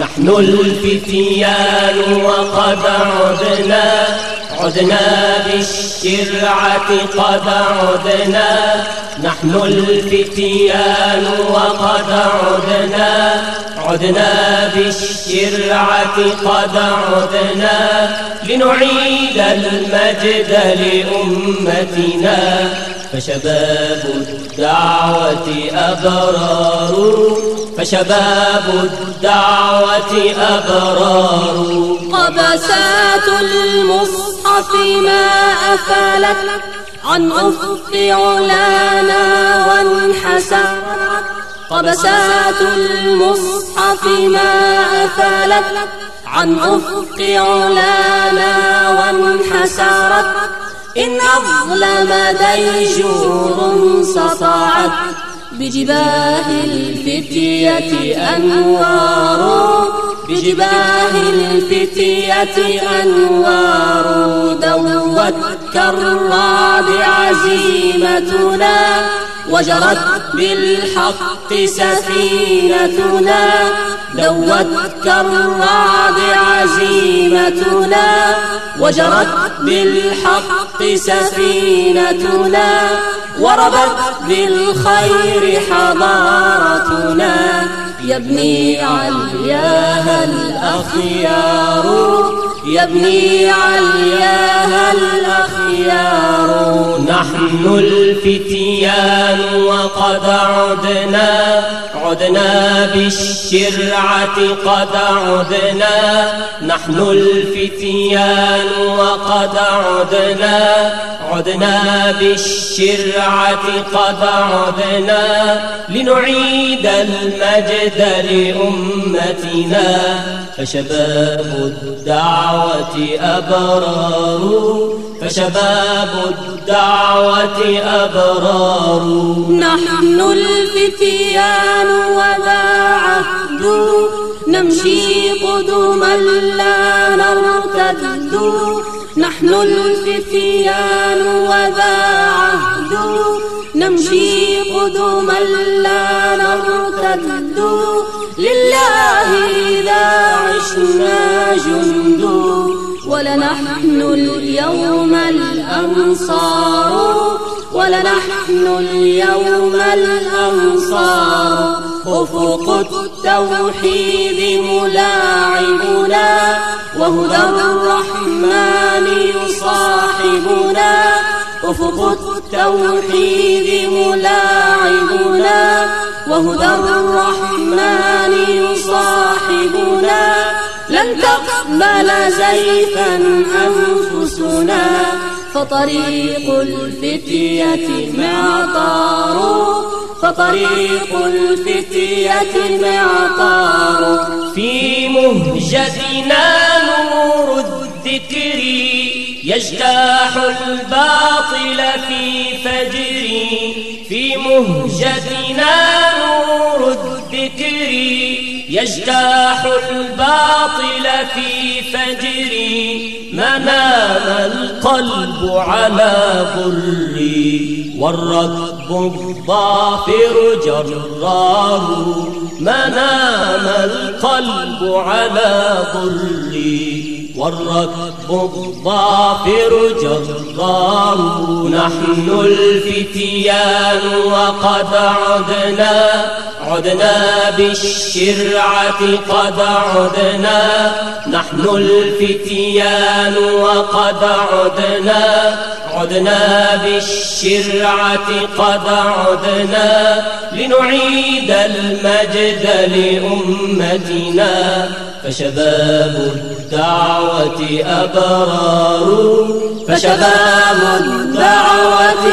نحن الفتيان وقد عدنا عدنا بالشرعة قد عدنا. نحن الفتيان وقد عدنا عدنا بالشرعة قد عدنا. لنعيد المجد لأمتنا. فشباب الدعوة أبرار. فشباب الدعوة أبرار. قبسات المصحف ما أفلت عن أفق علانا وانحسرت قبسات المصحف ما أفلت عن أفق علانا وانحسرت إن أظلم ديجور سطعت بجباه الفتية أنوار. بجباه الفتية أنوار. دوت كالرعد عزيمتنا. وجرت بالحق سفينتنا دوت كالرعد عزيمتنا. وجرت بالحق سفينتنا وربت بالخير حضارتنا. يبني علياها الأخيار. يبني علياها الأخيار. نحن الفتيان وقد عدنا عدنا بالشرعة قد عدنا. نحن الفتيان وقد عدنا عدنا بالشرعة قد عدنا. لنعيد المجد لأمتنا. فشباب الدعوة أبرار فشباب الدعوة أبرار. نحن الفتيان وذا عهد. نمشي قدما لا نرتد. نحن الفتيان وذا عهد. نمشي قدما لا نرتد. لله إذا عشنا جند. ولنحن اليوم الأنصار. ولنحن اليوم الأنصار. أفق التوحيد ملاعبنا. وهدى الرحمن يصاحبنا. أفق التوحيد ملاعبنا. وهدى الرحمن يصاحبنا. لن تقبل زيفا أنفسنا فطريق الفتية معطار فطريق الفتية معطار. في مهجتنا نور الذكر يجتاح الباطل في فجري. في مهجتنا الذكر يجتاح الباطل في فجري ما نام القلب على ضري والركب الظافر جرار ما نام القلب على ضري والركب الظافر جرار نحن الفتيان وقد عدنا عدنا بالشرعة قد عدنا. نحن الفتيان وقد عدنا. عدنا بالشرعة قد عدنا. لنعيد المجد لأمتنا. فشباب الدعوة أبرار. فشباب الدعوة